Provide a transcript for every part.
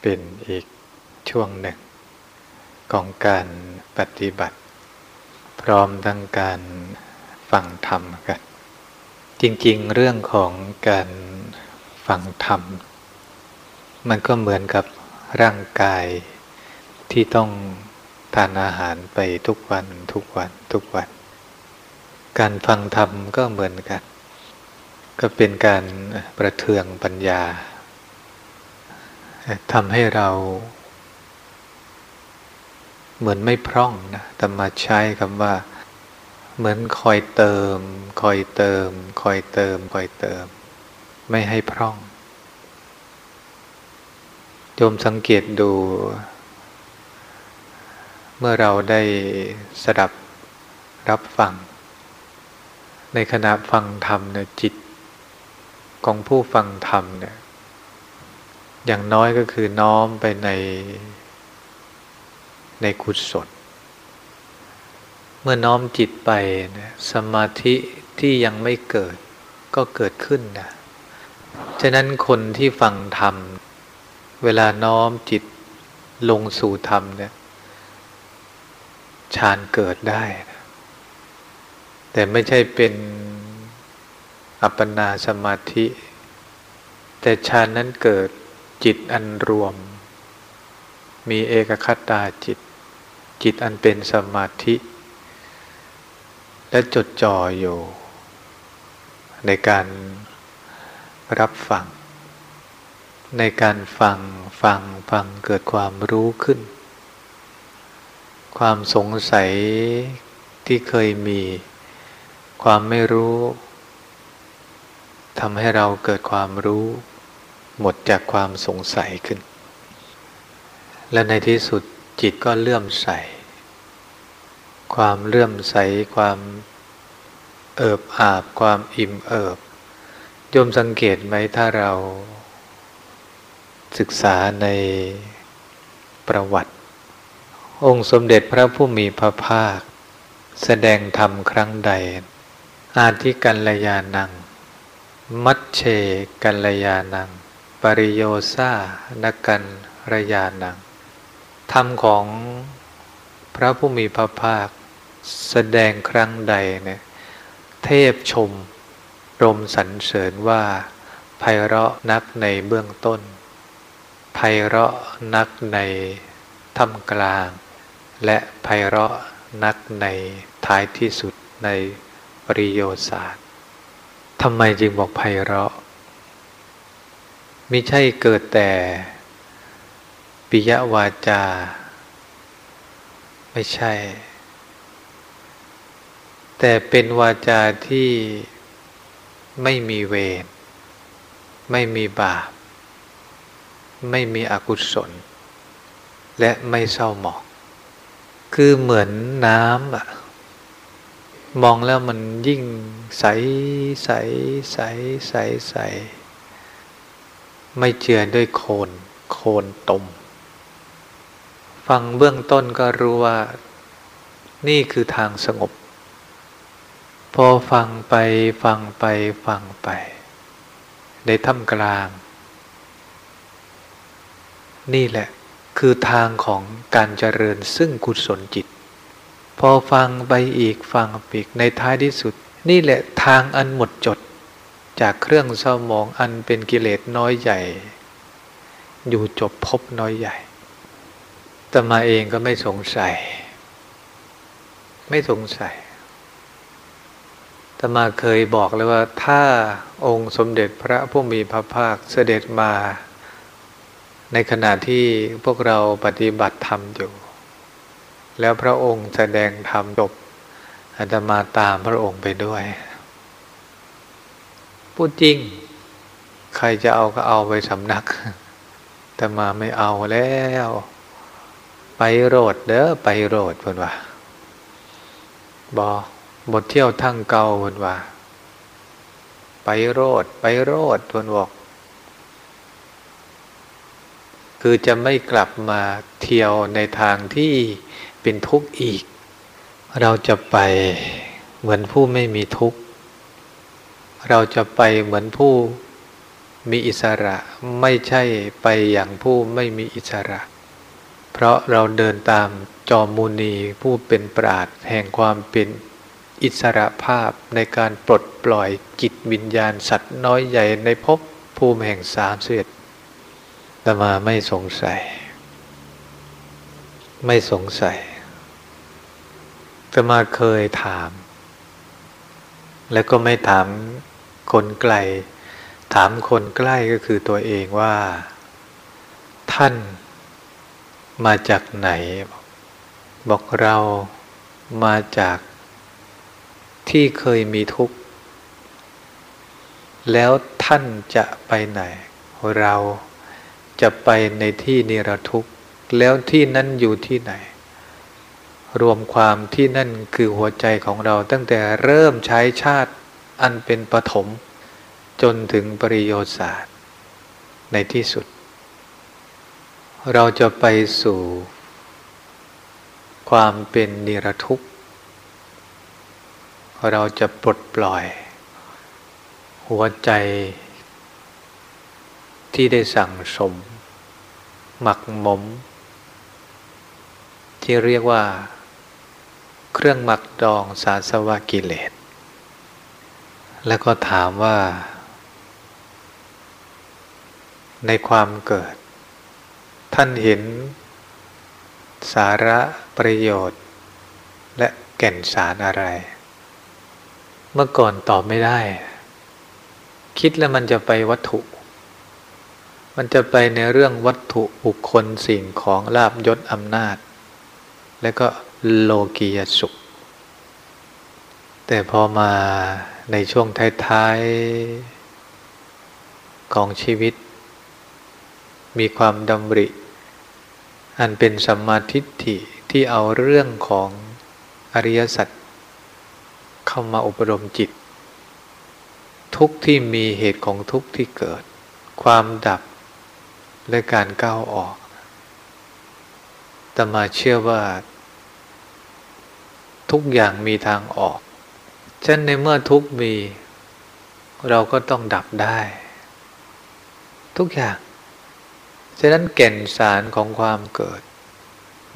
เป็นอีกช่วงหนึ่ง ของการปฏิบัติ พร้อมทั้งการฟังธรรมกัน จริงๆ เรื่องของการฟังธรรม มันก็เหมือนกับร่างกายที่ต้องทานอาหารไปทุกวันทุกวันทุกวัน การฟังธรรมก็เหมือนกัน ก็เป็นการประเทืองปัญญา ทำให้เรา เหมือนไม่พร่องนะแต่มาใช้คำว่า เหมือนคอยเติม คอยเติม คอยเติม คอยเติม ไม่ให้พร่องโยมสังเกตดู เมื่อเราได้สดับรับฟัง ในขณะฟังธรรมเนี่ยจิต ของผู้ฟังธรรมเนี่ย อย่างน้อยก็คือน้อมไปในในกุศลเมื่อน้อมจิตไปนะสมาธิที่ยังไม่เกิดก็เกิดขึ้นนะฉะนั้นคนที่ฟังธรรม เวลาน้อมจิตลงสู่ธรรมเนี่ยฌานเกิดได้นะแต่ไม่ใช่เป็นอัปปนาสมาธิ แต่ฌานนั้นเกิด จิตอันรวม มีเอกคตาจิต จิตอันเป็นสมาธิ และจดจ่ออยู่ ในการรับฟัง ในการฟังฟังฟังเกิดความรู้ขึ้น ความสงสัยที่เคยมี ความไม่รู้ทำให้เราเกิดความรู้ หมดจากความสงสัยขึ้น และในที่สุดจิตก็เลื่อมใส ความเลื่อมใสความเอิบอาบความอิ่มเอิบโยมสังเกตไหมถ้าเราศึกษาในประวัติ องค์สมเด็จพระผู้มีพระภาค แสดงธรรมครั้งใด อาทิกัลยานัง มัชเชกัลยานัง ปริโยซานกันระยานัง ธรรมของพระผู้มีพระภาคแสดงครั้งใดเนี่ยเทพชมรมสรรเสริญว่าไพเราะนักในเบื้องต้นไพเราะนักในท่ามกลาง และไพเราะนักในท้ายที่สุดในปริโยศาสตร์ทำไมจึงบอกไพเราะ ไม่ใช่เกิดแต่ปิยวาจา ไม่ใช่ แต่เป็นวาจาที่ไม่มีเวรไม่มีบาป ไม่มีอกุศล และไม่เศร้าหมองคือเหมือนน้ำอะมองแล้วมันยิ่งใสใสใสใสใส ไม่เจือด้วยโคน โคนตม ฟังเบื้องต้นก็รู้ว่า นี่คือทางสงบ พอฟังไปฟังไปฟังไป ในถ้ำกลาง นี่แหละคือทางของการเจริญซึ่งกุศลจิต พอฟังไปอีกฟังอีกในท้ายที่สุด นี่แหละทางอันหมดจด จากเครื่องเศร้าหมองอันเป็นกิเลสน้อยใหญ่ อยู่จบพบน้อยใหญ่ตมาเองก็ไม่สงสัย ไม่สงสัยตมาเคยบอกเลยว่าถ้าองค์สมเด็จพระผู้มีพระภาคเสด็จมา ในขณะที่พวกเราปฏิบัติธรรมอยู่ แล้วพระองค์แสดงธรรมจบอาตมาตามพระองค์ไปด้วย พูดจริง ใครจะเอาก็เอาไปสำนัก แต่มาไม่เอาแล้ว ไปโรดเด้อไปโรดเพื่อนว่าบอบทเที่ยวทั้งเก่าเพื่อนว่า ไปโรดไปโรดเพื่อนบอกคือจะไม่กลับมาเที่ยวในทางที่เป็นทุกข์อีก เราจะไปเหมือนผู้ไม่มีทุกข์ เราจะไปเหมือนผู้มีอิสระไม่ใช่ไปอย่างผู้ไม่มีอิสระ เพราะเราเดินตามจอมูนีผู้เป็นปราดแห่งความเป็นอิสระภาพในการปลดปล่อยจิตวิญญาณสัตว์น้อยใหญ่ในภพภูมิแห่งสามเสียดแต่มาไม่สงสัย ไม่สงสัยแต่มาเคยถาม แล้วก็ไม่ถาม คนไกล ถามคนใกล้ก็คือตัวเองว่า ท่านมาจากไหน บอกเรามาจากที่เคยมีทุกข์ แล้วท่านจะไปไหน เราจะไปในที่นิรทุกข์ แล้วที่นั้นอยู่ที่ไหน รวมความที่นั่นคือหัวใจของเราตั้งแต่เริ่มใช้ชาติ อันเป็นปฐมจนถึงปริโยศาสตร์ในที่สุด เราจะไปสู่ ความเป็นนิรทุกข์ เราจะปลดปล่อย หัวใจ ที่ได้สั่งสม หมักหมม ที่เรียกว่า เครื่องหมักดองสาสวะกิเลส แล้วก็ถามว่า ในความเกิด ท่านเห็น สาระประโยชน์ และแก่นสารอะไร เมื่อก่อนตอบไม่ได้ คิดแล้วมันจะไปวัตถุ มันจะไปในเรื่องวัตถุบุคคลสิ่งของลาบยศอำนาจ และก็โลกียสุข แต่พอมา ในช่วงท้ายๆของชีวิต มีความดำริ อันเป็นสัมมาทิฏฐิที่เอาเรื่องของอริยสัจเข้ามาอบรมจิต ทุกที่มีเหตุของทุกที่เกิด ความดับและการก้าวออกแต่มาเชื่อว่า ทุกอย่างมีทางออก ฉะนั้นในเมื่อทุกมี เราก็ต้องดับได้ ทุกอย่าง ฉะนั้นแก่นสารของความเกิด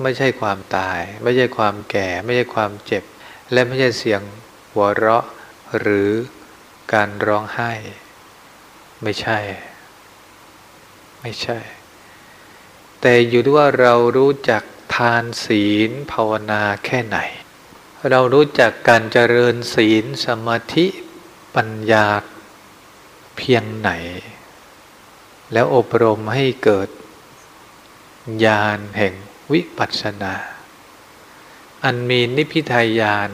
ไม่ใช่ความตาย ไม่ใช่ความแก่ ไม่ใช่ความเจ็บ และไม่ใช่เสียงหัวเราะหรือการร้องไห้ ไม่ใช่ ไม่ใช่ แต่อยู่ที่ว่าเรารู้จักทานศีลภาวนาแค่ไหน เรารู้จักการเจริญศีลสมาธิปัญญาเพียงไหน แล้วอบรมให้เกิดญาณแห่งวิปัสสนา อันมีนิพิทายาน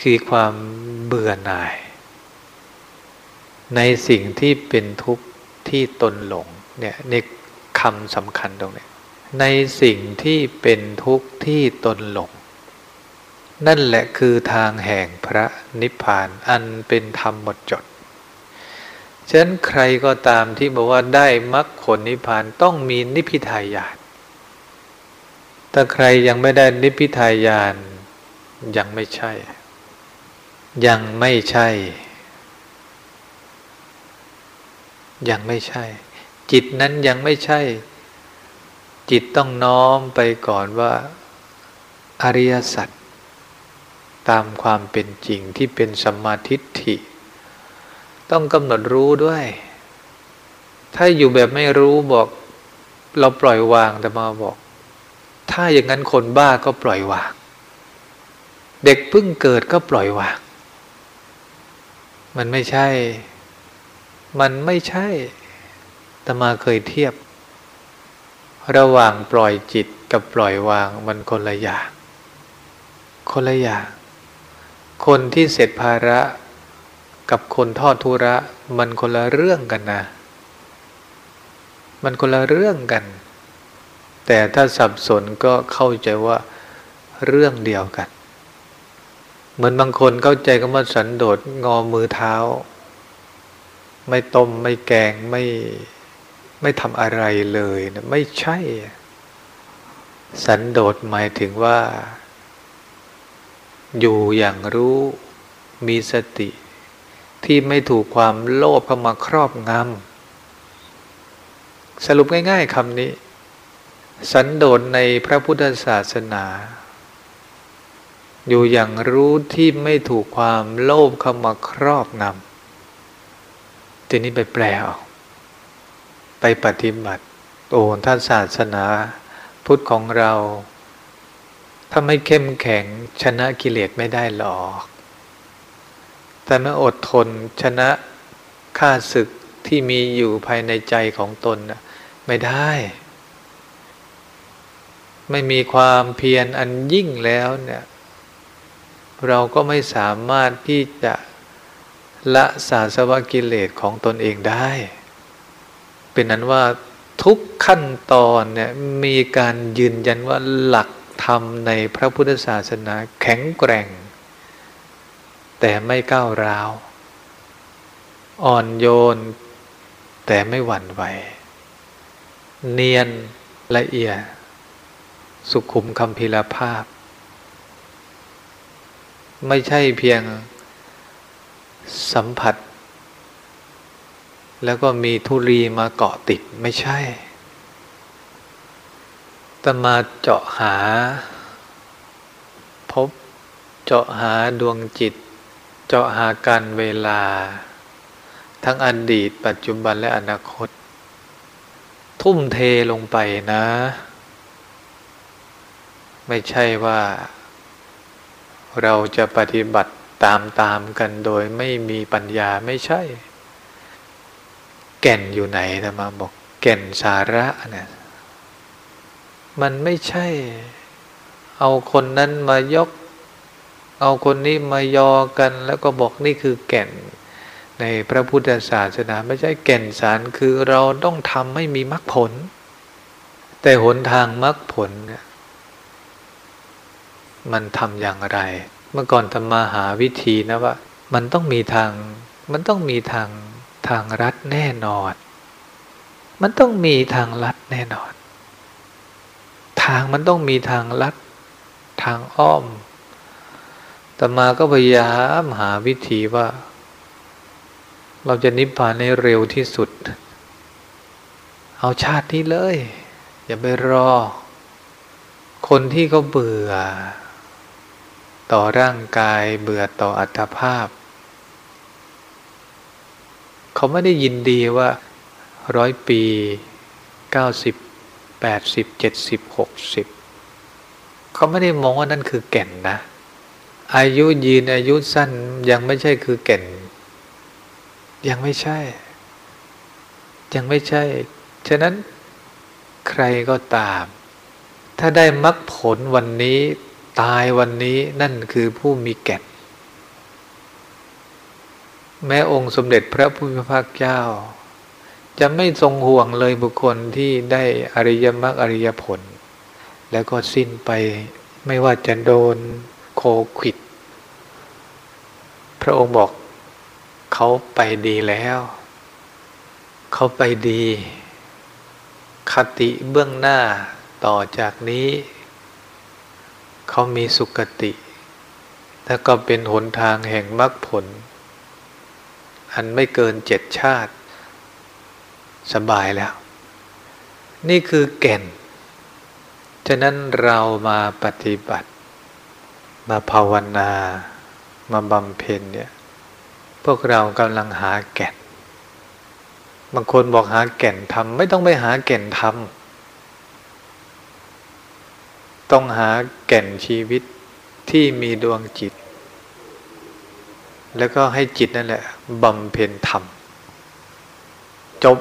คือความเบื่อหน่าย ในสิ่งที่เป็นทุกข์ที่ตนหลงเนี่ยในคำสำคัญตรงนี้ในสิ่งที่เป็นทุกข์ที่ตนหลง นั่นแหละคือทางแห่งพระนิพพานอันเป็นธรรมหมดจด ฉะนั้นใครก็ตามที่บอกว่าได้มรรคผลนิพพานต้องมีนิพพิทายานถ้าใครยังไม่ได้นิพพิทายานยังไม่ใช่ ยังไม่ใช่ ยังไม่ใช่ จิตนั้นยังไม่ใช่ จิตต้องน้อมไปก่อนว่า อริยสัจ ตามความเป็นจริงที่เป็นสัมมาธิฏฐิ ต้องกำหนดรู้ด้วย ถ้าอยู่แบบไม่รู้บอก เราปล่อยวางแต่มาบอก ถ้าอย่างนั้นคนบ้าก็ปล่อยวาง เด็กเพิ่งเกิดก็ปล่อยวาง มันไม่ใช่ มันไม่ใช่ตมาเคยเทียบ ระหว่างปล่อยจิตกับปล่อยวางมันคนละอย่างคนละอย่าง คนที่เสร็จภาระกับคนทอดทุระมันคนละเรื่องกันนะ มันคนละเรื่องกัน แต่ถ้าสับสนก็เข้าใจว่าเรื่องเดียวกัน เหมือนบางคนเข้าใจก็ว่าสันโดษงอมือเท้า ไม่ต้มไม่แกงไม่ไม่ทำอะไรเลยนะไม่ใช่ สันโดษหมายถึงว่า อยู่อย่างรู้มีสติ ที่ไม่ถูกความโลภเข้ามาครอบงำสรุปง่ายๆคำนี้ สันโดษในพระพุทธศาสนา อยู่อย่างรู้ที่ไม่ถูกความโลภเข้ามาครอบงำทีนี้ไปแปลออกไปปฏิบัติ โอ้ท่านศาสนา พุทธของเรา ถ้าไม่เข้มแข็งชนะกิเลสไม่ได้หรอก แต่เมื่ออดทนชนะข้าศึกที่มีอยู่ภายในใจของตนไม่ได้ ไม่มีความเพียรอันยิ่งแล้วเนี่ย เราก็ไม่สามารถที่จะละสาสวกิเลสของตนเองได้ เป็นนั้นว่าทุกขั้นตอนเนี่ยมีการยืนยันว่าหลัก ธรรมในพระพุทธศาสนาแข็งแกร่ง แต่ไม่ก้าวร้าว อ่อนโยน แต่ไม่หวั่นไหว เนียนละเอียด สุขุมคำพิลภาพ ไม่ใช่เพียงสัมผัส แล้วก็มีทุรีมาเกาะติดไม่ใช่ ตมาเจาะหา พบเจาะหาดวงจิต เจาะหาการเวลา ทั้งอดีตปัจจุบันและอนาคต ทุ่มเทลงไปนะ ไม่ใช่ว่า เราจะปฏิบัติตามตามกันโดยไม่มีปัญญาไม่ใช่ แก่นอยู่ไหนธรรมาบอก แก่นสาระเนี่ย มันไม่ใช่ เอาคนนั้นมายก เอาคนนี้มายอกัน แล้วก็บอกนี่คือแก่น ในพระพุทธศาสนาไม่ใช่แก่นสารคือเราต้องทำให้มีมรรคผล แต่หนทางมรรคผลเนี่ยมันทำอย่างไร เมื่อก่อนทำมาหาวิธีนะว่า มันต้องมีทาง มันต้องมีทางทางรัดแน่นอน มันต้องมีทางลัดแน่นอน ทางมันต้องมีทางลัดทางอ้อมต่มาก็พยายามหาวิธีว่า เราจะนิพพานในเร็วที่สุด เอาชาตินี้เลย อย่าไปรอ คนที่เขาเบื่อ ต่อร่างกายเบื่อต่ออัตภาพ เขาไม่ได้ยินดีว่าร้อยปีเก้าสิบ แปดสิบเจ็ดสิบหกสิบเขาไม่ได้มองว่านั่นคือแก่นนะ อายุยืนอายุสั้นยังไม่ใช่คือแก่น ยังไม่ใช่ ยังไม่ใช่ ฉะนั้นใครก็ตาม ถ้าได้มรรคผลวันนี้ตายวันนี้นั่นคือผู้มีแก่น แม้องค์สมเด็จพระพุทธภาคเจ้า จะไม่ทรงห่วงเลยบุคคลที่ได้อริยมรรคอริยผล แล้วก็สิ้นไปไม่ว่าจะโดนโคขิด พระองค์บอกเขาไปดีแล้ว เขาไปดี คติเบื้องหน้าต่อจากนี้ เขามีสุคติ แล้วก็เป็นหนทางแห่งมรรคผล อันไม่เกินเจ็ดชาติ สบายแล้ว นี่คือแก่น ฉะนั้นเรามาปฏิบัติ มาภาวนา มาบำเพ็ญเนี่ย พวกเรากำลังหาแก่น บางคนบอกหาแก่นทำไม่ต้องไปหาแก่นทำต้องหาแก่นชีวิตที่มีดวงจิต แล้วก็ให้จิตนั่นแหละบำเพ็ญธรรม จบ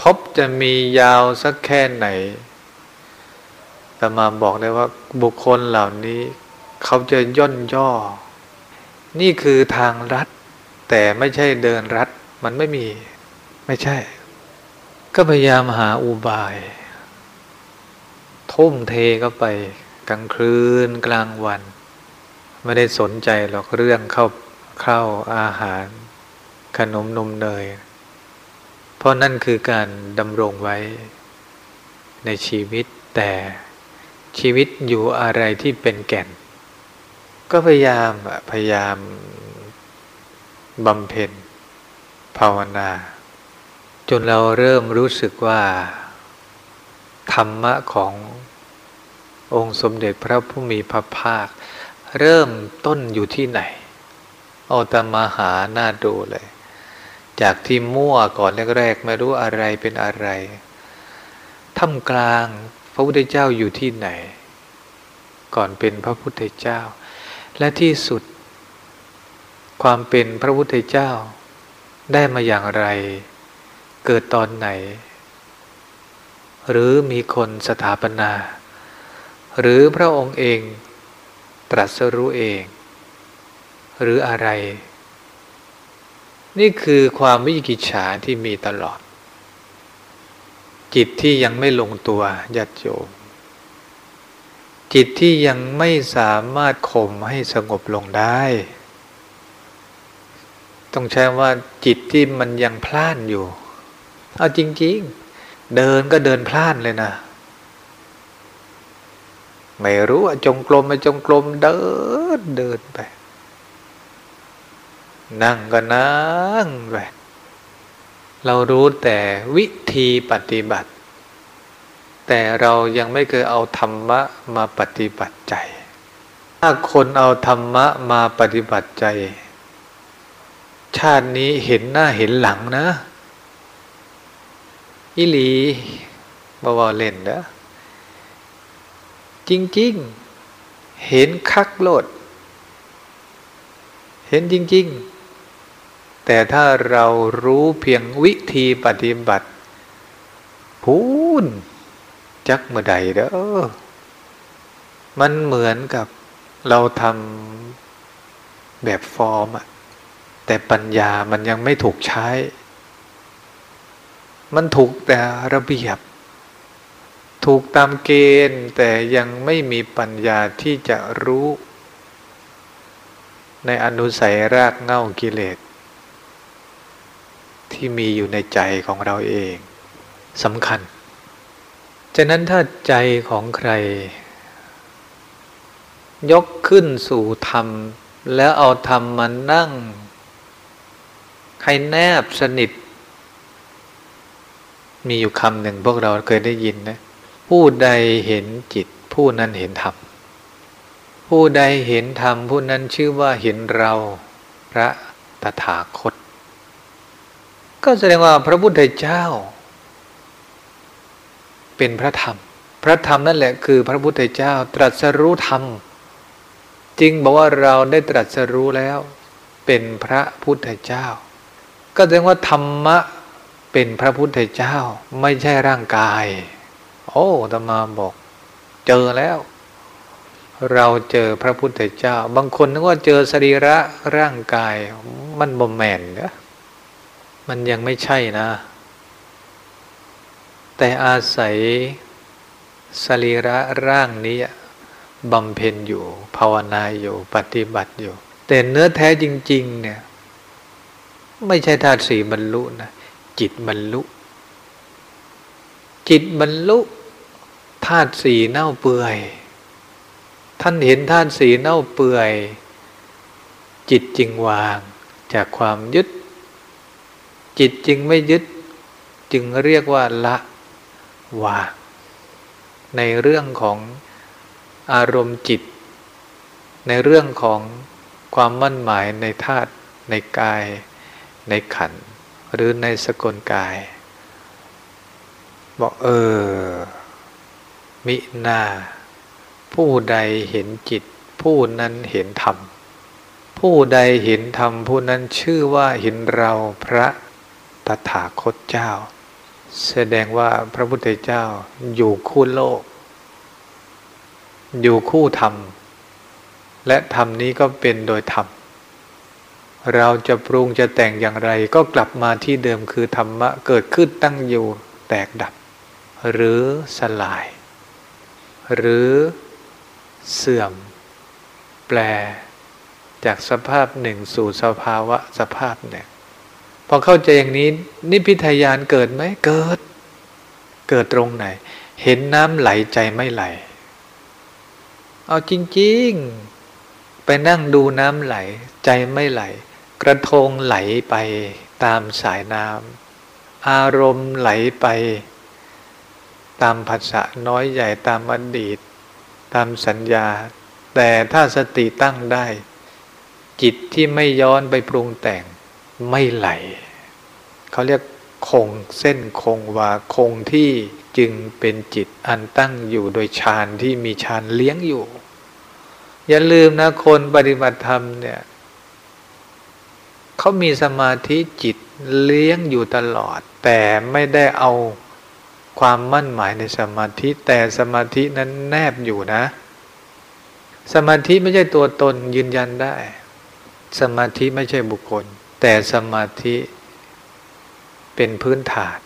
พบจะมียาวสักแค่ไหนแต่มาบอกได้ว่าบุคคลเหล่านี้ เขาจะย่นย่อ นี่คือทางรัดแต่ไม่ใช่เดินรัดมันไม่มี ไม่ใช่ ก็พยายามหาอุบาย ทุ่มเทก็ไป กลางคืนกลางวัน ไม่ได้สนใจหรอกเรื่องเข้าเข้าอาหาร ขนมนมเนย เพราะนั่นคือการดำรงไว้ในชีวิตแต่ชีวิตอยู่อะไรที่เป็นแก่น ก็พยายามพยายามบำเพ็ญภาวนา จนเราเริ่มรู้สึกว่า ธรรมะขององค์สมเด็จพระผู้มีพระภาค เริ่มต้นอยู่ที่ไหนเอาตมาหาหน้าดูเลย จากที่มั่วก่อนแรกๆไม่รู้อะไรเป็นอะไรท่ามกลางพระพุทธเจ้าอยู่ที่ไหน ก่อนเป็นพระพุทธเจ้า และที่สุด ความเป็นพระพุทธเจ้า ได้มาอย่างไร เกิดตอนไหน หรือมีคนสถาปนา หรือพระองค์เองตรัสรู้เอง หรืออะไร นี่คือความวิกิจฉาที่มีตลอด จิตที่ยังไม่ลงตัวยัดโยมจิตที่ยังไม่สามารถข่มให้สงบลงได้ ต้องใช้ว่าจิตที่มันยังพล่านอยู่ เอาจริง ๆ เดินก็เดินพล่านเลยนะ ไม่รู้ว่าจงกลมไม่จงกลมเดินเดินไป นั่งก็นั่งไปเรารู้แต่วิธีปฏิบัติ แต่เรายังไม่เคยเอาธรรมะมาปฏิบัติใจ ถ้าคนเอาธรรมะมาปฏิบัติใจ ชาตินี้เห็นหน้าเห็นหลังนะ อิลีบาวาเล่นนะจริง ๆ เห็นคักโลด เห็นจริง ๆ แต่ถ้าเรารู้เพียงวิธีปฏิบัติ พูนจักเมื่อใดเด้อมันเหมือนกับเราทำแบบฟอร์มอะแต่ปัญญามันยังไม่ถูกใช้ มันถูกแต่ระเบียบ ถูกตามเกณฑ์แต่ยังไม่มีปัญญาที่จะรู้ ในอนุสัยรากเง่ากิเลส ที่มีอยู่ในใจของเราเองสำคัญฉะนั้นถ้าใจของใคร ยกขึ้นสู่ธรรม แล้วเอาธรรมมานั่ง ให้แนบสนิท มีอยู่คำหนึ่งพวกเราเคยได้ยินนะผู้ใดเห็นจิตผู้นั้นเห็นธรรม ผู้ใดเห็นธรรมผู้นั้นชื่อว่าเห็นเราพระตถาคต ก็แสดงว่าพระพุทธเจ้า เป็นพระธรรม พระธรรมนั่นแหละคือพระพุทธเจ้าตรัสรู้ธรรมจริงบอกว่าเราได้ตรัสรู้แล้ว เป็นพระพุทธเจ้า ก็แสดงว่าธรรมะเป็นพระพุทธเจ้า ไม่ใช่ร่างกาย โอ้ตมาบอก เจอแล้ว เราเจอพระพุทธเจ้า บางคนนึกว่าเจอสรีระร่างกาย มันบ่แมนเนะ มันยังไม่ใช่นะ แต่อาศัยสรีระร่างนี้บำเพ็ญอยู่ ภาวนาอยู่ ปฏิบัติอยู่ แต่เนื้อแท้จริง ๆ เนี่ย ไม่ใช่ธาตุสี่บรรลุนะจิตบรรลุ จิตบรรลุธาตุสี่เน่าเปื่อย ท่านเห็นธาตุสี่เน่าเปื่อย จิตจึงวางจากความยึด จิตจึงไม่ยึดจึงเรียกว่าละวางในเรื่องของอารมณ์จิต ในเรื่องของความมั่นหมายในธาตุในกาย ในขัน หรือในสกลกาย บอกเออ มินาผู้ใดเห็นจิต ผู้นั้นเห็นธรรม ผู้ใดเห็นธรรม ผู้นั้นชื่อว่าเห็นเราพระ ตถาคตเจ้า แสดงว่าพระพุทธเจ้าอยู่คู่โลก อยู่คู่ธรรม และธรรมนี้ก็เป็นโดยธรรม เราจะปรุงจะแต่งอย่างไรก็กลับมาที่เดิมคือธรรมะเกิดขึ้นตั้งอยู่แตกดับ หรือสลาย หรือเสื่อม แปล จากสภาพหนึ่งสู่สภาวะสภาพหนึ่ง พอเข้าใจอย่างนี้ นิพิทายานเกิดไหมเกิด เกิดตรงไหน เห็นน้ำไหลใจไม่ไหล เอาจริง ๆ ไปนั่งดูน้ำไหล ใจไม่ไหล กระทงไหลไปตามสายน้ำอารมณ์ไหลไป ตามภาษาน้อยใหญ่ตามอดีต ตามสัญญา แต่ถ้าสติตั้งได้ จิตที่ไม่ย้อนไปปรุงแต่ง ไม่ไหล เขาเรียกคงเส้นคงวาคงที่จึงเป็นจิตอันตั้งอยู่โดยฌานที่มีฌานเลี้ยงอยู่ อย่าลืมนะคนปฏิบัติธรรมเนี่ยเขามีสมาธิจิตเลี้ยงอยู่ตลอด แต่ไม่ได้เอาความมั่นหมายในสมาธิแต่สมาธินั้นแนบอยู่นะ สมาธิไม่ใช่ตัวตนยืนยันได้ สมาธิไม่ใช่บุคคล แต่สมาธิเป็นพื้นฐาน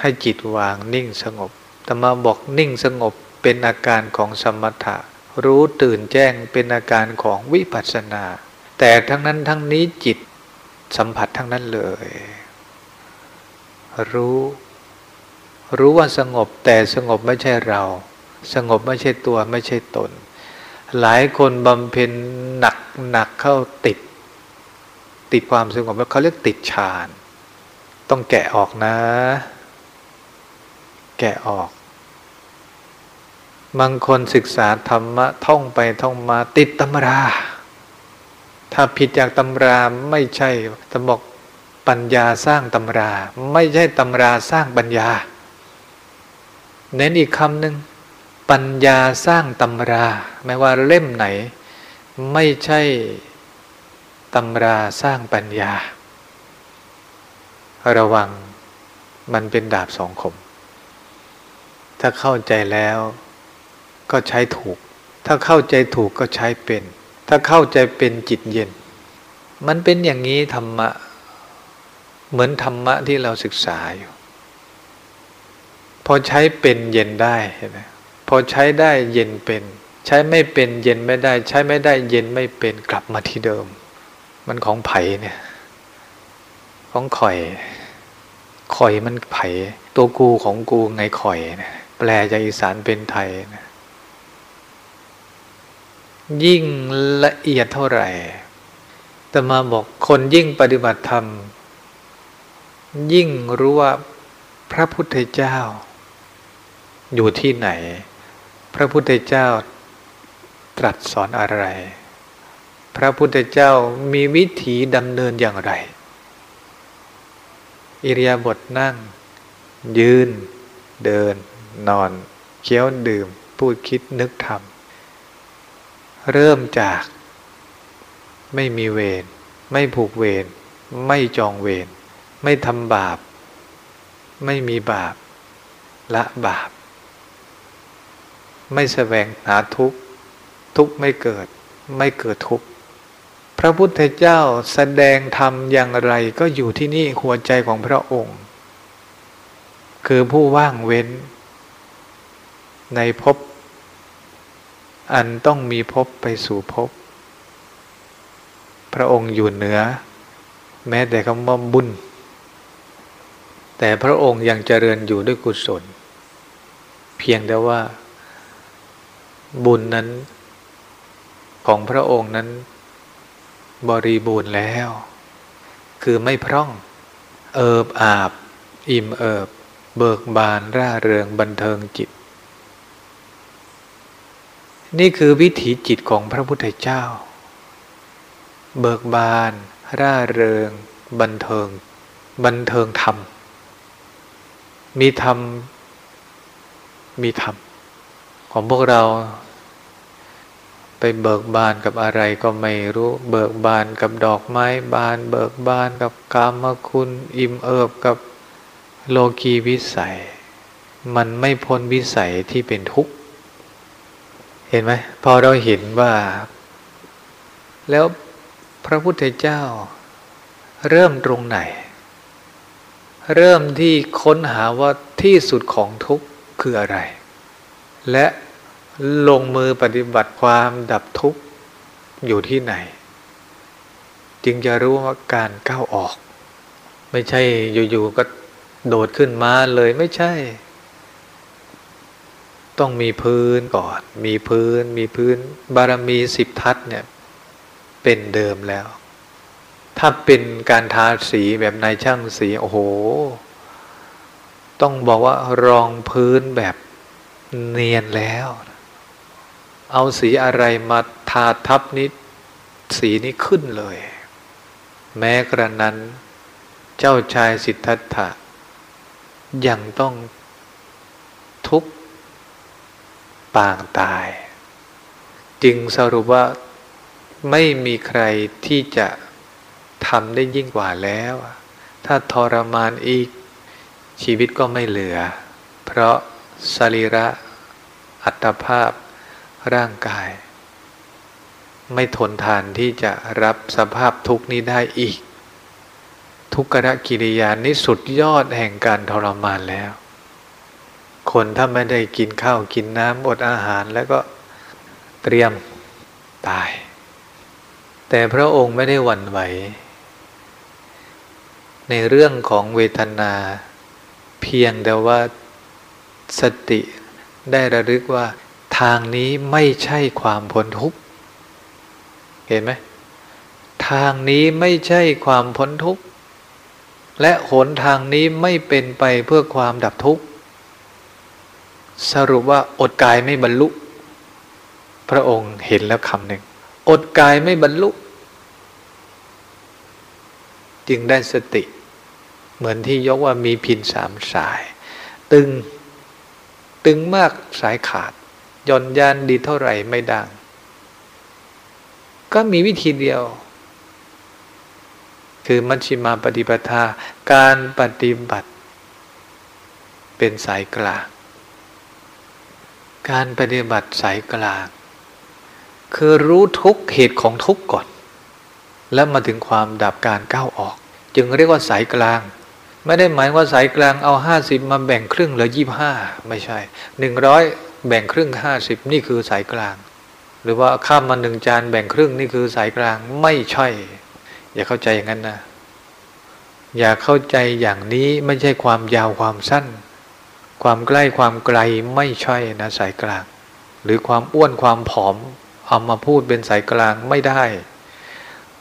ให้จิตวางนิ่งสงบแต่มาบอกนิ่งสงบเป็นอาการของสมถะ รู้ตื่นแจ้งเป็นอาการของวิปัสสนา แต่ทั้งนั้นทั้งนี้จิตสัมผัสทั้งนั้นเลย รู้ รู้ว่าสงบแต่สงบไม่ใช่เรา สงบไม่ใช่ตัวไม่ใช่ตน หลายคนบำเพ็ญหนักหนักเข้าติด ติดความสงบแล้วเขาเรียกติดฌาน ต้องแกะออกนะ แกะออกบางคนศึกษาธรรมะท่องไปท่องมาติดตำรา ถ้าผิดจากตำราไม่ใช่จะบอกปัญญาสร้างตำรา ไม่ใช่ตำราสร้างปัญญา เน้นอีกคำหนึ่งปัญญาสร้างตำรา ไม่ว่าเล่มไหน ไม่ใช่ ตำราสร้างปัญญา ระวังมันเป็นดาบสองคม ถ้าเข้าใจแล้วก็ใช้ถูก ถ้าเข้าใจถูกก็ใช้เป็น ถ้าเข้าใจเป็นจิตเย็น มันเป็นอย่างนี้ธรรมะ เหมือนธรรมะที่เราศึกษาอยู่ พอใช้เป็นเย็นได้เห็นไหมพอใช้ได้เย็นเป็น ใช้ไม่เป็นเย็นไม่ได้ ใช้ไม่ได้เย็นไม่เป็นกลับมาที่เดิม มันของไผ่เนี่ย ของข่อยข่อยมันไผ่ตัวกูของกูไงข่อยนะแปลจากอีสานเป็นไทยนะยิ่งละเอียดเท่าไหร่แต่มาบอกคนยิ่งปฏิบัติธรรม ยิ่งรู้ว่าพระพุทธเจ้า อยู่ที่ไหน พระพุทธเจ้าตรัสสอนอะไร พระพุทธเจ้ามีวิถีดำเนินอย่างไร อิริยาบถนั่ง ยืน เดิน นอน เคี้ยวดื่ม พูดคิดนึกทำเริ่มจาก ไม่มีเวรไม่ผูกเวรไม่จองเวรไม่ทำบาป ไม่มีบาป ละบาป ไม่แสวงหาทุกข์ ทุกข์ไม่เกิด ไม่เกิดทุกข์ พระพุทธเจ้าแสดงธรรมอย่างไรก็อยู่ที่นี่หัวใจของพระองค์ คือผู้ว่างเว้น ในภพอันต้องมีภพไปสู่ภพพระองค์อยู่เหนือ แม้แต่คำว่าบุญ แต่พระองค์ยังเจริญอยู่ด้วยกุศล เพียงแต่ว่า บุญนั้นของพระองค์นั้น บริบูรณ์แล้ว คือไม่พร่อง เอิบอาบ อิ่มเอิบ เบิกบานร่าเริงบันเทิงจิต นี่คือวิถีจิตของพระพุทธเจ้า เบิกบาน ร่าเริง บันเทิง บันเทิงธรรม มีธรรม มีธรรม ของพวกเรา ไปเบิกบานกับอะไรก็ไม่รู้ เบิกบานกับดอกไม้บาน เบิกบานกับกามคุณ อิ่มเอิบกับโลกีวิสัย มันไม่พ้นวิสัยที่เป็นทุกข์ เห็นไหมพอเราเห็นว่า แล้วพระพุทธเจ้า เริ่มตรงไหน เริ่มที่ค้นหาว่าที่สุดของทุกข์คืออะไร และ ลงมือปฏิบัติความดับทุกข์อยู่ที่ไหน จึงจะรู้ว่าการก้าวออก ไม่ใช่อยู่ๆก็โดดขึ้นมาเลยไม่ใช่ ต้องมีพื้นก่อน มีพื้น มีพื้น บารมีสิบทัศเนี่ย เป็นเดิมแล้ว ถ้าเป็นการทาสีแบบนายช่างสีโอ้โห ต้องบอกว่ารองพื้นแบบเนียนแล้ว เอาสีอะไรมาทาทับนิดสีนี้ขึ้นเลย แม้กระนั้น เจ้าชายสิทธัตถะยังต้องทุกปางตาย จึงสรุปว่าไม่มีใครที่จะทำได้ยิ่งกว่าแล้ว ถ้าทรมานอีกชีวิตก็ไม่เหลือ เพราะสรีระอัตภาพ ร่างกาย ไม่ทนทานที่จะรับสภาพทุกนี้ได้อีก ทุกขกิริยานี้สุดยอดแห่งการทรมานแล้ว คนถ้าไม่ได้กินข้าวกินน้ำอดอาหารแล้วก็เตรียมตาย แต่พระองค์ไม่ได้หวั่นไหว ในเรื่องของเวทนา เพียงแต่ว่าสติได้ระลึกว่า ทางนี้ไม่ใช่ความพ้นทุกข์เห็นไหมทางนี้ไม่ใช่ความพ้นทุกข์และหนทางนี้ไม่เป็นไปเพื่อความดับทุกข์สรุปว่าอดกายไม่บรรลุ พระองค์เห็นแล้วคำหนึ่ง อดกายไม่บรรลุ จึงได้สติ เหมือนที่ยกว่ามีพินสามสาย ตึง ตึงมากสายขาด ย่อนยานดีเท่าไหร่ไม่ดัง ก็มีวิธีเดียว คือมัชฌิมาปฏิปทา การปฏิบัติ เป็นสายกลาง การปฏิบัติสายกลาง คือรู้ทุกเหตุของทุกก่อน แล้วมาถึงความดับการก้าวออก จึงเรียกว่าสายกลางไม่ได้หมายว่าสายกลางเอาห้าสิบมาแบ่งครึ่งเหลือยี่ห้าไม่ใช่หนึ่งร้อย แบ่งครึ่งห้าสิบนี่คือสายกลาง หรือว่าข้ามมาหนึ่งจานแบ่งครึ่งนี่คือสายกลางไม่ใช่ อย่าเข้าใจอย่างนั้นนะอย่าเข้าใจอย่างนี้ไม่ใช่ความยาวความสั้น ความใกล้ความไกลไม่ใช่นะสายกลาง หรือความอ้วนความผอมเอามาพูดเป็นสายกลางไม่ได้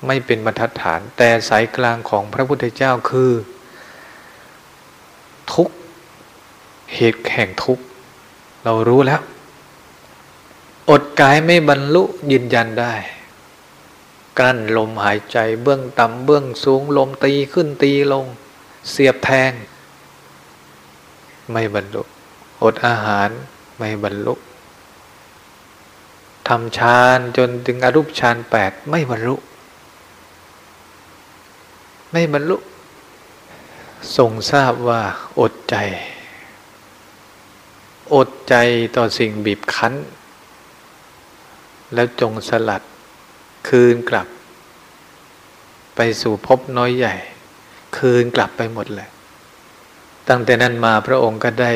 ไม่เป็นบรรทัดฐาน แต่สายกลางของพระพุทธเจ้าคือ ทุกเหตุแห่งทุก เรารู้แล้ว อดกายไม่บรรลุยืนยันได้ กลั้นลมหายใจเบื้องต่ำเบื้องสูงลมตีขึ้นตีลง เสียบแทง ไม่บรรลุ อดอาหารไม่บรรลุทำฌานจนถึงอรูปฌานแปดไม่บรรลุ ไม่บรรลุทรงทราบว่าอดใจ อดใจต่อสิ่งบีบคั้น แล้วจงสลัดคืนกลับ ไปสู่พบน้อยใหญ่ คืนกลับไปหมดเลยตั้งแต่นั้นมาพระองค์ก็ได้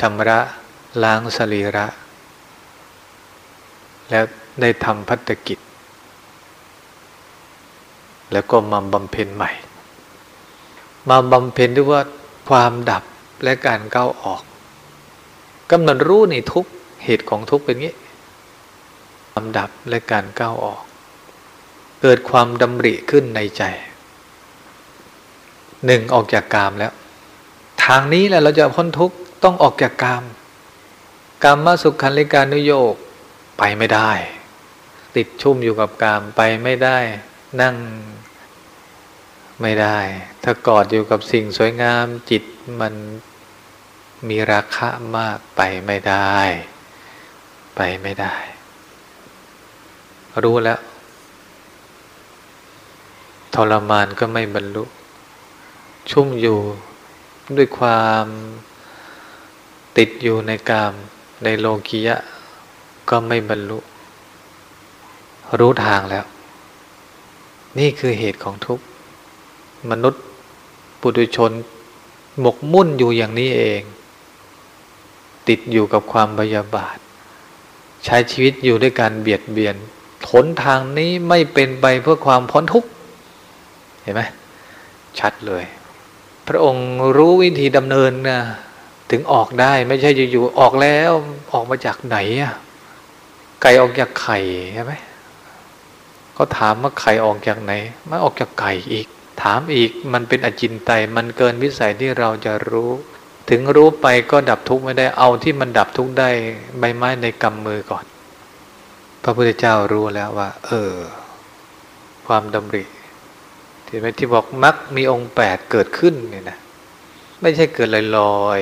ชำระล้างสรีระ แล้วได้ทำพัฒกิจ แล้วก็มาบำเพ็ญใหม่ มาบำเพ็ญด้วยว่าความดับและการก้าวออก กำหนดรู้ในทุกเหตุของทุกเป็นงี้ความดับและการก้าวออก เกิดความดำริขึ้นในใจหนึ่งออกจากกามแล้ว ทางนี้แหละเราจะพ้นทุกข์ต้องออกจากกามกามมาสุขคันลิการนุโยกไปไม่ได้ ติดชุ่มอยู่กับกามไปไม่ได้ นั่งไม่ได้ ถ้ากอดอยู่กับสิ่งสวยงามจิตมัน มีราคะมากไปไม่ได้ ไปไม่ได้ รู้แล้ว ทรมานก็ไม่บรรลุ ชุ่มอยู่ด้วยความติดอยู่ในกามในโลกียะ ก็ไม่บรรลุ รู้ทางแล้ว นี่คือเหตุของทุกข์ มนุษย์ปุถุชนหมกมุ่นอยู่อย่างนี้เอง ติดอยู่กับความพยาบาท ใช้ชีวิตอยู่ด้วยการเบียดเบียนทนทางนี้ไม่เป็นไปเพื่อความพ้นทุกข์เห็นไหมชัดเลย พระองค์รู้วิธีดำเนินนะถึงออกได้ไม่ใช่อยู่ๆออกแล้วออกมาจากไหนอะไก่ออกจากไข่ใช่ไหมก็ถามว่าไข่ออกจากไหนมันออกจากไก่อีก ถามอีกมันเป็นอจินไตยมันเกินวิสัยที่เราจะรู้ ถึงรู้ไปก็ดับทุกข์ไม่ได้เอาที่มันดับทุกข์ได้ใบไม้ในกำมือก่อน พระพุทธเจ้ารู้แล้วว่า เออ ความดำริที่ไหมที่บอกมักมีองค์แปดเกิดขึ้นเนี่ยนะไม่ใช่เกิดลอย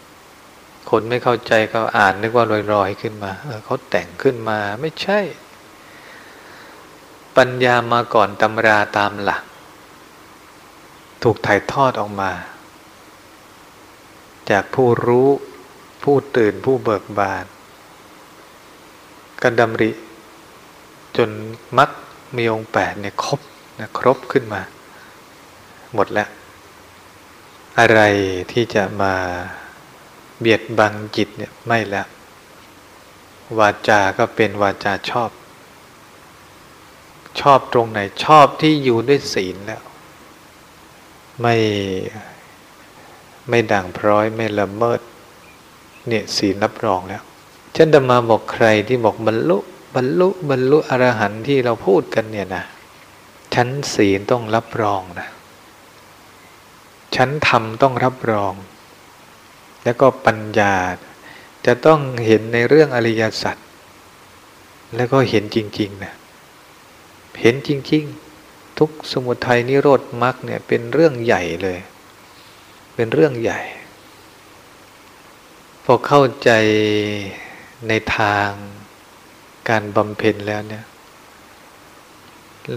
ๆคนไม่เข้าใจก็อ่านนึกว่าลอยๆขึ้นมาเออเขาแต่งขึ้นมาไม่ใช่ ปัญญามาก่อนตำราตามหลัก ถูกถ่ายทอดออกมา จากผู้รู้ผู้ตื่นผู้เบิกบานกันดำริ จนมักมีองค์แปดเนี่ยครบนะครบขึ้นมา หมดแล้ว อะไรที่จะมาเบียดบังจิตเนี่ยไม่แล้ว วาจาก็เป็นวาจาชอบ ชอบตรงไหนชอบที่อยู่ด้วยศีลแล้ว ไม่ ไม่ด่างพร้อยไม่ละเมิด เนี่ยศีลรับรองแล้วฉันจะมาบอกใครที่บอกบรรลุบรรลุบรรลุอรหันต์ที่เราพูดกันเนี่ยนะชั้นศีลต้องรับรองนะชั้นธรรมต้องรับรอง แล้วก็ปัญญาจะต้องเห็นในเรื่องอริยสัจแล้วก็เห็นจริงๆนะเห็นจริง ๆ ทุกสมุทัยนิโรธมรรคเนี่ยเป็นเรื่องใหญ่เลย เป็นเรื่องใหญ่ พอเข้าใจในทางการบำเพ็ญแล้วเนี่ย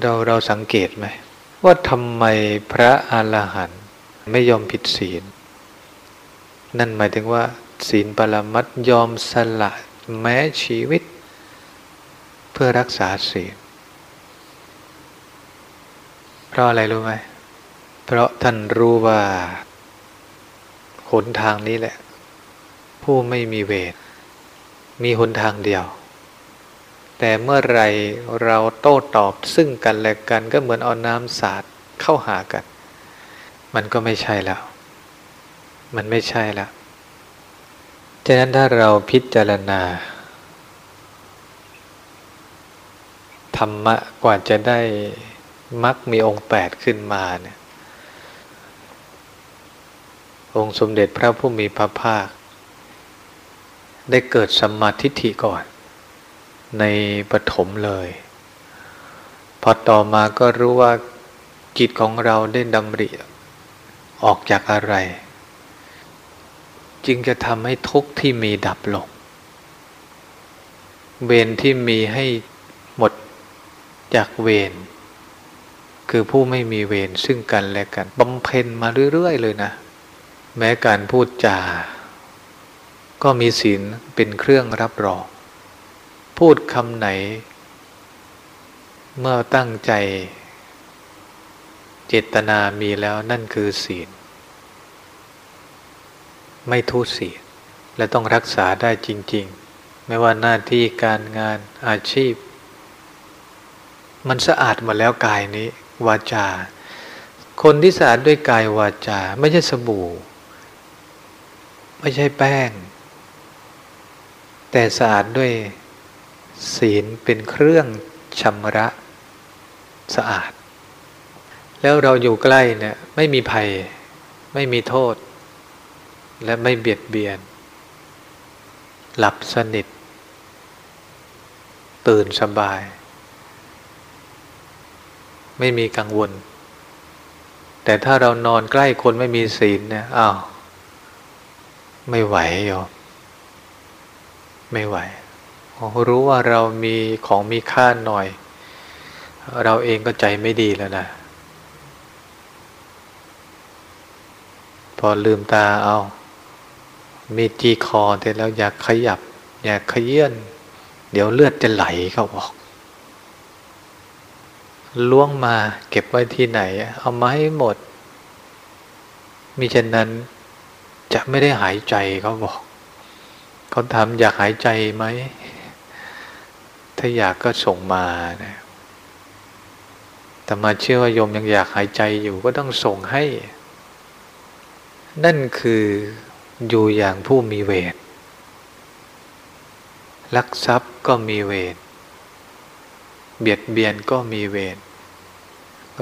เราเราสังเกตไหม ว่าทำไมพระอรหันต์ไม่ยอมผิดศีล นั่นหมายถึงว่า ศีลปรมัตยอมสละแม้ชีวิต เพื่อรักษาศีล เพราะอะไรรู้ไหม เพราะท่านรู้ว่า หนทางนี้แหละ ผู้ไม่มีเวรมีหนทางเดียว แต่เมื่อไรเราโต้ตอบซึ่งกันและกันก็เหมือนเอาน้ำสาดเข้าหากัน มันก็ไม่ใช่แล้ว มันไม่ใช่แล้วฉะนั้นถ้าเราพิจารณา ธรรมะกว่าจะได้มักมีองค์แปดขึ้นมาเนี่ย องค์สมเด็จพระผู้มีพระภาค ได้เกิดสัมมาทิฏฐิก่อน ในปฐมเลย พอต่อมาก็รู้ว่าจิตของเราได้ดำริออกจากอะไร จึงจะทำให้ทุกข์ที่มีดับลงเวรที่มีให้หมดจากเวรคือผู้ไม่มีเวรซึ่งกันและกันบำเพ็ญมาเรื่อย ๆ เลยนะ แม้การพูดจา ก็มีศีลเป็นเครื่องรับรอง พูดคำไหน เมื่อตั้งใจ เจตนามีแล้วนั่นคือศีล ไม่ทุศีล และต้องรักษาได้จริง ๆ ไม่ว่าหน้าที่การงานอาชีพ มันสะอาดมดแล้วกายนี้ วาจา คนที่สะอาดด้วยกายวาจา ไม่ใช่สบู่ ไม่ใช่แป้ง แต่สะอาดด้วยศีลเป็นเครื่องชำระสะอาด แล้วเราอยู่ใกล้เนี่ยไม่มีภัย ไม่มีโทษ และไม่เบียดเบียน หลับสนิท ตื่นสบาย ไม่มีกังวล แต่ถ้าเรานอนใกล้คนไม่มีศีลเนี่ยอ้าว ไม่ไหวโยมไม่ไหว รู้ว่าเรามีของมีค่าหน่อย เราเองก็ใจไม่ดีแล้วนะ พอลืมตาเอา มีจีคอเสร็จแล้วอยากขยับ อยากขยื่นเดี๋ยวเลือดจะไหลเขาบอกล้วงมาเก็บไว้ที่ไหน เอามาให้หมด มิฉะนั้น จะไม่ได้หายใจเขาบอก เขาถามอยากหายใจไหม ถ้าอยากก็ส่งมานะแต่มาเชื่อว่าโยมยังอยากหายใจอยู่ก็ต้องส่งให้ นั่นคืออยู่อย่างผู้มีเวรลักทรัพย์ก็มีเวรเบียดเบียนก็มีเวร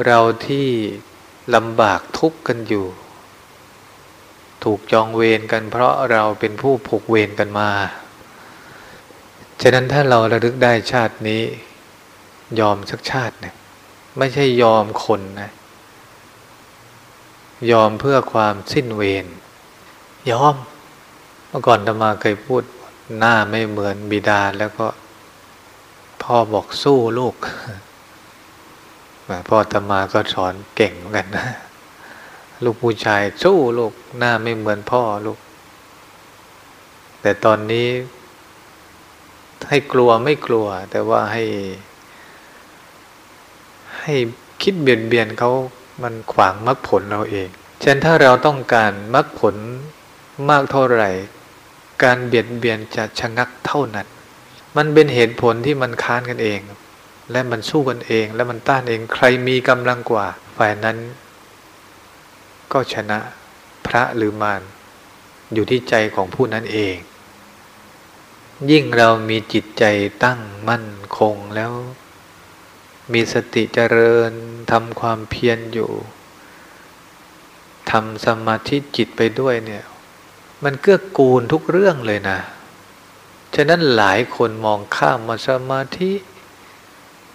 เราที่ลำบากทุกข์กันอยู่ ถูกจองเวรกัน เพราะเราเป็นผู้ผูกเวรกันมา ฉะนั้นถ้าเราระลึกได้ชาตินี้ ยอมสักชาติเนี่ยไม่ใช่ยอมคนนะยอมเพื่อความสิ้นเวรยอม เมื่อก่อนธรรมาเคยพูดหน้าไม่เหมือนบิดาแล้วก็ พ่อบอกสู้ลูกพ่อธรรมาก็สอนเก่งเหมือนกันนะ ลูกผู้ชายสู้ลูกหน้าไม่เหมือนพ่อลูก แต่ตอนนี้ ให้กลัวไม่กลัว แต่ว่าให้ ให้คิดเบียดเบียนเขามันขวางมรรคผลเราเองฉะนั้นถ้าเราต้องการมรรคผลมากเท่าไหร่ การเบียดเบียนจะชะงักเท่านั้น มันเป็นเหตุผลที่มันค้านกันเอง และมันสู้กันเอง และมันต้านเองใครมีกำลังกว่า ฝ่ายนั้น ก็ชนะพระหรือมารอยู่ที่ใจของผู้นั้นเอง ยิ่งเรามีจิตใจตั้งมั่นคงแล้ว มีสติเจริญทำความเพียรอยู่ทำสมาธิจิตไปด้วยเนี่ย มันเกื้อกูลทุกเรื่องเลยนะ ฉะนั้นหลายคนมองข้ามมาสมาธิ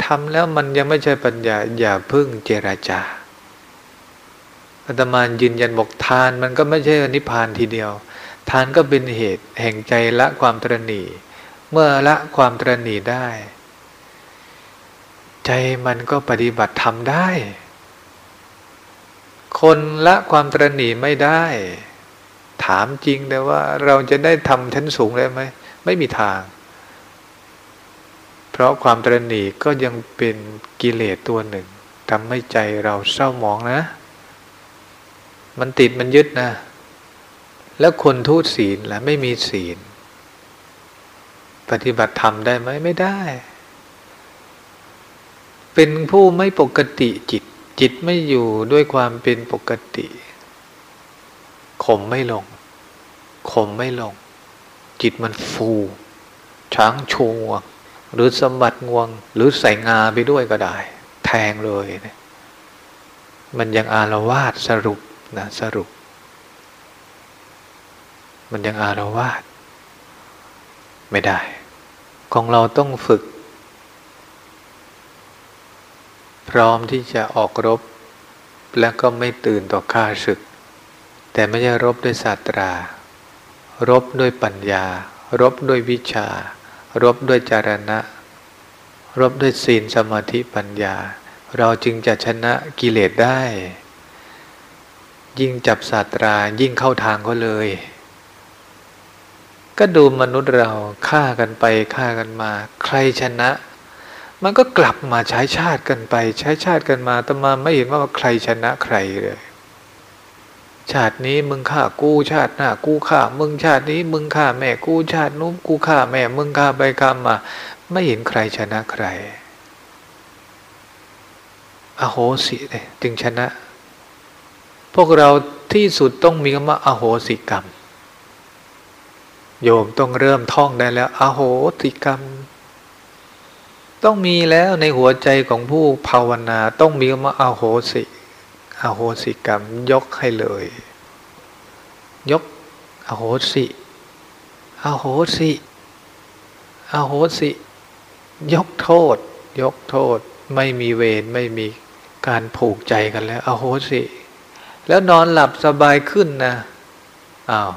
ทำแล้วมันยังไม่ใช่ปัญญาอย่าพึ่งเจราจา อาตมายืนยันบอกทานมันก็ไม่ใช่นิพพานทีเดียว ทานก็เป็นเหตุแห่งใจละความตรณีเมื่อละความตรณีได้ ใจมันก็ปฏิบัติทำได้ คนละความตรณีไม่ได้ ถามจริงแต่ว่าเราจะได้ทำชั้นสูงได้ไหมไม่มีทาง เพราะความตรณีก็ยังเป็นกิเลสตัวหนึ่งทำให้ใจเราเศร้าหมองนะ มันติดมันยึดนะ แล้วคนทูตศีลและไม่มีศีล ปฏิบัติธรรมได้ไหมไม่ได้ เป็นผู้ไม่ปกติจิต จิตไม่อยู่ด้วยความเป็นปกติข่มไม่ลงข่มไม่ลง จิตมันฟู ช้างชูงวง หรือสมบัติงวง หรือใส่งาไปด้วยก็ได้ แทงเลยนะมันยังอารวาสสรุป นะสรุป มันยังอารวาสไม่ได้ ของเราต้องฝึก พร้อมที่จะออกรบ และก็ไม่ตื่นต่อข้าศึก แต่ไม่ใช่รบด้วยศาสตรา รบด้วยปัญญา รบด้วยวิชา รบด้วยจารณะ รบด้วยศีลสมาธิปัญญา เราจึงจะชนะกิเลสได้ ยิ่งจับศาสตรายิ่งเข้าทางก็เลย ก็ดูมนุษย์เราฆ่ากันไปฆ่ากันมา ใครชนะ มันก็กลับมาใช้ชาติกันไป ใช้ชาติกันมาแต่มาไม่เห็นว่าใครชนะใครเลย ชาตินี้มึงฆ่ากูชาติหน้ากูฆ่า มึงชาตินี้ มึงฆ่าแม่กูชาตินู้นกูฆ่าแม่ มึงฆ่าไปฆ่ามา ไม่เห็นใครชนะใคร อโหสิเลยจึงชนะ พวกเราที่สุดต้องมีคำว่าอโหสิกรรม โยมต้องเริ่มท่องได้แล้ว อโหสิกรรม ต้องมีแล้วในหัวใจของผู้ภาวนาต้องมีคำว่าอโหสิอโหสิกรรม ยกให้เลย ยกอโหสิอโหสิอโหสิ ยกโทษ ยกโทษ ไม่มีเวรไม่มีการผูกใจกันแล้ว อโหสิ แล้วนอนหลับสบายขึ้นนะอ้าว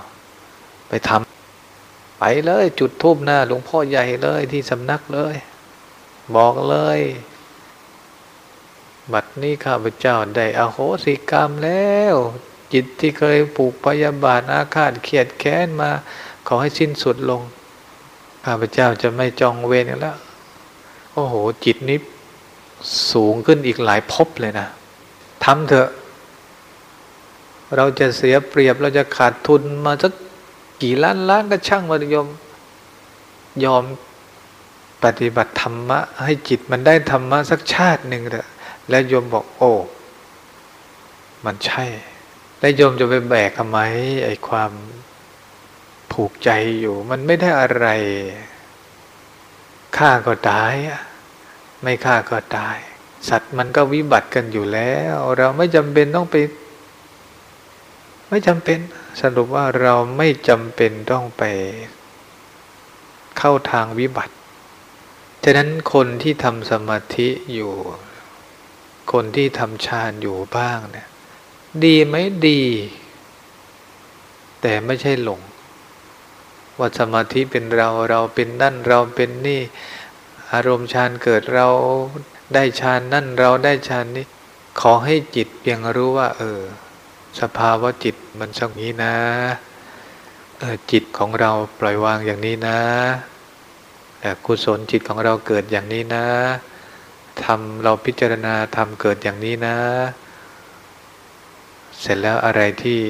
ไปทำไปเลย จุดทูบหน้าหลวงพ่อใหญ่เลยที่สำนักเลย บอกเลย บัดนี้ข้าพเจ้าได้อโหสิกรรมแล้ว จิตที่เคยผูกพยาบาทอาฆาตเขียดแค้นมา ขอให้สิ้นสุดลง ข้าพเจ้าจะไม่จองเวรแล้ว โอ้โห จิตนี้สูงขึ้นอีกหลายภพเลยนะทำเถอะ เราจะเสียเปรียบเราจะขาดทุนมาสักกี่ล้านล้านก็ช่างมัธยมยอมปฏิบัติธรรมะ ให้จิตมันได้ธรรมะสักชาติหนึ่งเถอะแล้วโยมบอกโอ้มันใช่ แล้วโยมจะไปแบกทำไมไอ้ความผูกใจอยู่ มันไม่ได้อะไรข้าก็ตายไม่ฆ่าก็ตาย สัตว์มันก็วิบัติกันอยู่แล้ว เราไม่จำเป็นต้องไป ไม่จำเป็นสรุปว่าเราไม่จำเป็นต้องไปเข้าทางวิบัติ ฉะนั้นคนที่ทำสมาธิอยู่ คนที่ทำฌานอยู่บ้างเนี่ย ดีไหมดี แต่ไม่ใช่หลง ว่าสมาธิเป็นเราเราเป็นนั่นเราเป็นนี่ อารมณ์ฌานเกิดเราได้ฌานนั่นเราได้ฌานนี้ ขอให้จิตเพียงรู้ว่า เออ สภาวะจิตมันสังนี้นะจิตของเราปล่อยวางอย่างนี้นะกุศลจิตของเราเกิดอย่างนี้นะทำเราพิจารณาทำเกิดอย่างนี้นะ เสร็จแล้วอะไรที่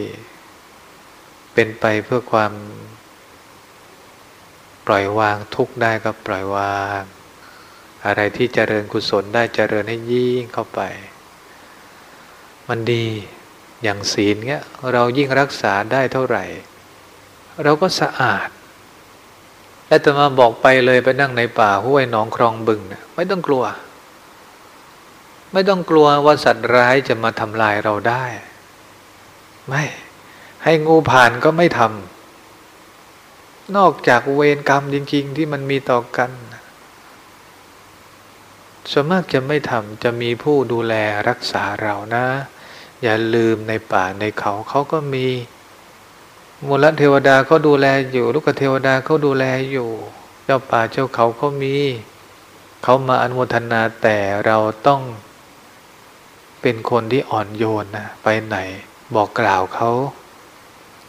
เป็นไปเพื่อความ ปล่อยวางทุกได้ก็ปล่อยวาง อะไรที่เจริญกุศลได้เจริญให้ยิ่งเข้าไป มันดี อย่างศีลเงี้ยเรายิ่งรักษาได้เท่าไหร่ เราก็สะอาดแล้วแต่มาบอกไปเลยไปนั่งในป่าห้วยหนองคลองบึงเนี่ยไม่ต้องกลัว ไม่ต้องกลัวว่าสัตว์ร้ายจะมาทำลายเราได้ ไม่ ให้งูผ่านก็ไม่ทำนอกจากเวรกรรมจริง ๆ ที่มันมีต่อกันส่วนมากจะไม่ทำจะมีผู้ดูแลรักษาเรานะ อย่าลืมในป่าในเขาเขาก็มีมูลเทวดาเขาดูแลอยู่ ลูกเทวดาเขาดูแลอยู่ เจ้าป่าเจ้าเขาเขามี เขามาอนุโมทนาแต่เราต้อง เป็นคนที่อ่อนโยนนะไปไหน บอกกล่าวเขา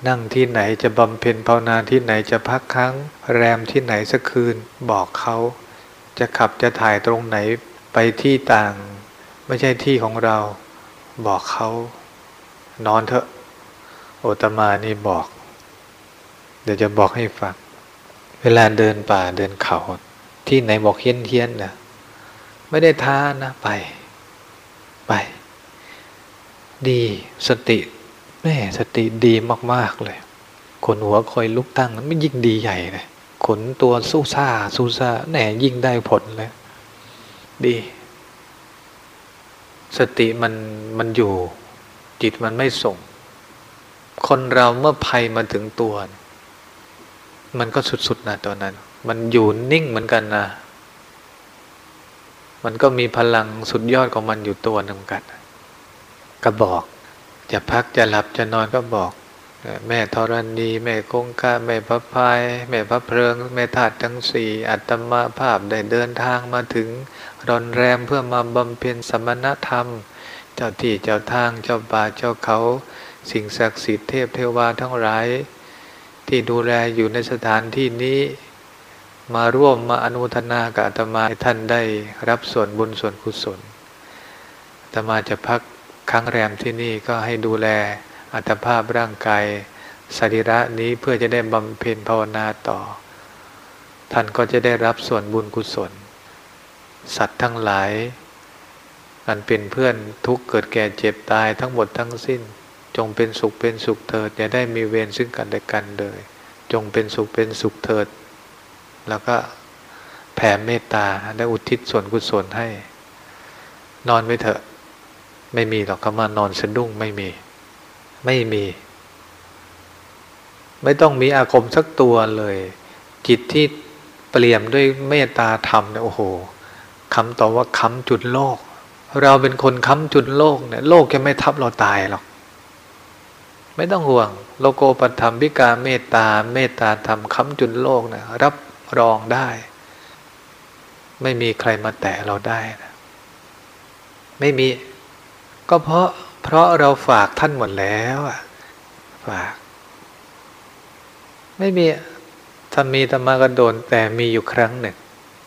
นั่งที่ไหนจะบำเพ็ญภาวนาที่ไหนจะพักครั้งแรมที่ไหนสักคืน บอกเขาจะขับจะถ่ายตรงไหนไปที่ต่าง ไม่ใช่ที่ของเรา บอกเขานอนเถอะ โอตมานี่บอก เดี๋ยวจะบอกให้ฟัง เวลาเดินป่าเดินเขา ที่ไหนบอกเฮี้ยนเฮี้ยนนะไม่ได้ท้านะไป ไป ดีสติแม่สติดีมาก ๆ เลยขนหัวคอยลุกตั้งนั้นไม่ยิ่งดีใหญ่เลยขนตัวสู้ซาสู้ซาแน่ยิ่งได้ผลเลยดี สติมันมันอยู่ จิตมันไม่ส่ง คนเราเมื่อภัยมาถึงตัว มันก็สุดๆนะตัวนั้น มันอยู่นิ่งเหมือนกันนะ มันก็มีพลังสุดยอดของมันอยู่ตัวหนึ่งกันกระบอก จะพักจะหลับจะนอนก็บอก แม่ธรณีแม่คงคาแม่พระพาย แม่พระเพลิง แม่ธาตุทั้งสี่อัตมาภาพได้เดินทางมาถึง รอนแรมเพื่อมาบำเพ็ญสมณธรรม เจ้าที่เจ้าทางเจ้าป่าเจ้าเขา สิ่งศักดิ์สิทธิ์เทพเทวาทั้งหลาย ที่ดูแลอยู่ในสถานที่นี้ มาร่วมมาอนุทนากับอาตมาท่านได้รับส่วนบุญส่วนกุศลอาตมาจะพักครั้งแรมที่นี่ก็ให้ดูแลอัตภาพร่างกายสรีระนี้เพื่อจะได้บำเพ็ญภาวนาต่อ ท่านก็จะได้รับส่วนบุญกุศล สัตว์ทั้งหลาย อันเป็นเพื่อนทุกเกิดแก่เจ็บตายทั้งหมดทั้งสิ้น จงเป็นสุขเป็นสุขเถิดอย่าได้มีเวรซึ่งกันและกันเลย จงเป็นสุขเป็นสุขเถิด แล้วก็แผ่เมตตาและอุทิศส่วนกุศลให้ นอนไว้เถอะ ไม่มีหรอกคำว่านอนสะดุ้งไม่มี ไม่มี ไม่ต้องมีอาคมสักตัวเลย จิตที่เปลี่ยมด้วยเมตตาธรรมเนี่ยโอ้โห คำต่อว่าค้ำจุดโลก เราเป็นคนค้ำจุดโลกเนี่ยโลกจะไม่ทับเราตายหรอก ไม่ต้องห่วง โลโกปัธรรมพิการเมตตา เมตตาธรรมค้ำจุดโลกนี่ยรับรองได้ ไม่มีใครมาแตะเราได้นะไม่มี ก็เพราะเพราะเราฝากท่านหมดแล้วอะฝาก ไม่มีถ้ามีธรรมากระโดนแต่มีอยู่ครั้งหนึ่ง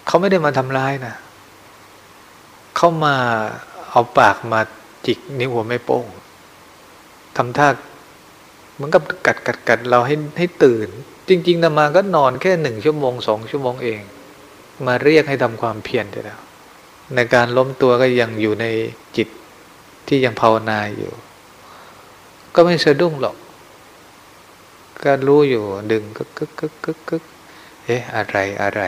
เขาไม่ได้มาทำร้ายนะ เขามาเอาปากมาจิกนิ้วหัวไม่โป้งทำท่าเหมือนกับกัดกัดกัดเราให้ให้ตื่น จริงๆธรรมาก็นอนแค่หนึ่งชั่วโมงสองชั่วโมงเอง มาเรียกให้ทำความเพียรได้แล้ว ในการล้มตัวก็ยังอยู่ในจิตที่ยังภาวนาอยู่ ก็ไม่สะดุ้งหรอก ก็รู้อยู่ดึงกึกกึกกึกกึกเอ๊ะอะไรอะไร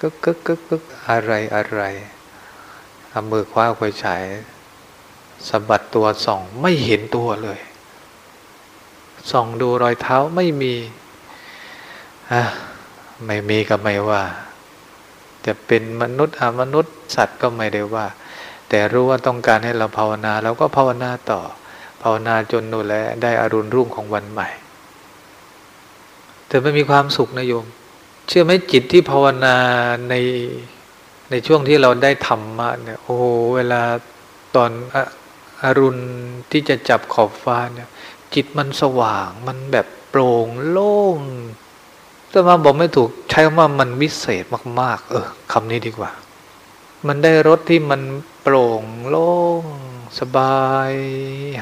กึกกึกกึกกึกอะไรอะไร เอามือคว้าไฟฉายสะบัดตัวส่อง ไม่เห็นตัวเลย ส่องดูรอยเท้าไม่มีอะไม่มีก็ไม่ว่า จะเป็นมนุษย์อมนุษย์สัตว์ก็ไม่ได้ว่า แต่รู้ว่าต้องการให้เราภาวนาเราก็ภาวนาต่อ ภาวนาจนนู่นแลได้อรุณรุ่งของวันใหม่ แต่ไม่มีความสุขนะโยม เชื่อไหมจิตที่ภาวนาใน ในช่วงที่เราได้ธรรมะเนี่ยโอ้เวลาตอนอรุณที่จะจับขอบฟ้าเนี่ย จิตมันสว่างมันแบบโปร่งโล่งแต่มาบอกไม่ถูกใช้ว่ามันวิเศษมาก ๆ เออคำนี้ดีกว่า มันได้รสที่มันโปร่งโล่ง สบาย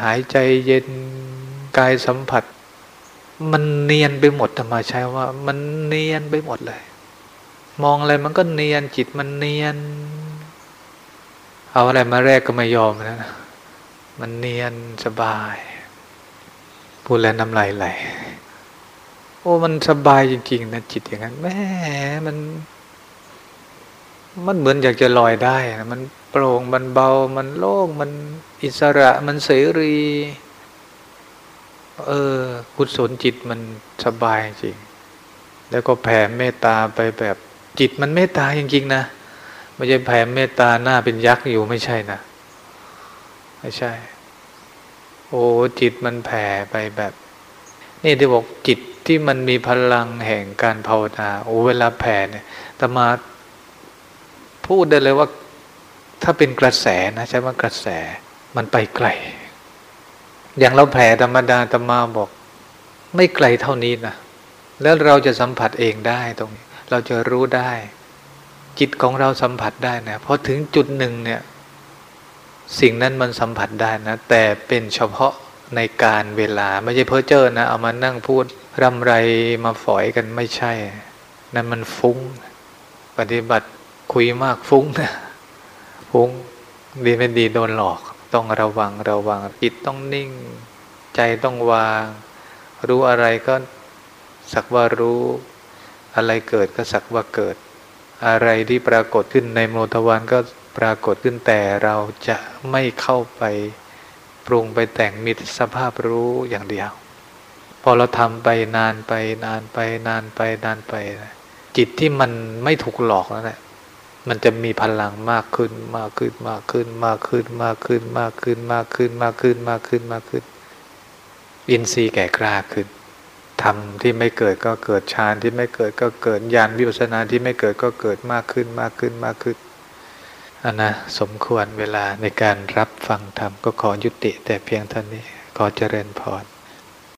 หายใจเย็นกายสัมผัส มันเนียนไปหมดธรรมาใช้ว่า มันเนียนไปหมดเลย มองอะไรมันก็เนียนจิตมันเนียน เอาอะไรมาแรกก็ไม่ยอมนะมันเนียนสบาย พูดแล้วน้ำลายไหลโอ้มันสบายจริงๆนะจิตอย่างนั้นแม่มัน มันเหมือนอยากจะลอยได้นะมันโปร่งมันเบามันโล่งมันอิสระมันเสรีเออกุศลจิตมันสบายจริง แล้วก็แผ่เมตตาไปแบบ จิตมันเมตตาจริงๆนะไม่ใช่แผ่เมตตาหน้าเป็นยักษ์อยู่ไม่ใช่นะไม่ใช่ โอ้จิตมันแผ่ไปแบบ นี่ที่บอกจิตที่มันมีพลังแห่งการภาวนาโอ้เวลาแผ่เนี่ยตมาพูดได้เลยว่า ถ้าเป็นกระแสนะใช่ไหมกระแสมันไปไกล อย่างเราแผ่ธรรมดาตมาบอก ไม่ไกลเท่านี้นะแล้วเราจะสัมผัสเองได้ตรงนี้ เราจะรู้ได้ จิตของเราสัมผัสได้นะพอถึงจุดหนึ่งเนี่ย สิ่งนั้นมันสัมผัสได้นะ แต่เป็นเฉพาะในการเวลาไม่ใช่เพ้อเจ้อนะ เอามานั่งพูดรำไรมาฝอยกันไม่ใช่ นั่นมันฟุ้ง ปฏิบัติคุยมากฟุ้งนะฟุ้งดีไม่ดีโดนหลอก ต้องระวังระวังจิตต้องนิ่ง ใจต้องวาง รู้อะไรก็สักว่ารู้ อะไรเกิดก็สักว่าเกิด อะไรที่ปรากฏขึ้นในโมทวานก็ปรากฏขึ้นแต่เราจะไม่เข้าไปปรุงไปแต่งมีสภาพรู้อย่างเดียว พอเราทำไปนานไปนานไปนานไปนานไป จิตที่มันไม่ถูกหลอกแล้วแหละมันจะมีพลังมากขึ้นมากขึ้นมากขึ้นมากขึ้นมากขึ้นมากขึ้นมากขึ้นมากขึ้นมากขึ้นมากขึ้น อินทรีย์แก่กล้าขึ้น ธรรมที่ไม่เกิดก็เกิดฌานที่ไม่เกิดก็เกิดญาณวิปัสสนาที่ไม่เกิดก็เกิดมากขึ้นมากขึ้นมากขึ้นอันนะสมควรเวลาในการรับฟังธรรมก็ขอยุติแต่เพียงเท่านี้ขอเจริญพร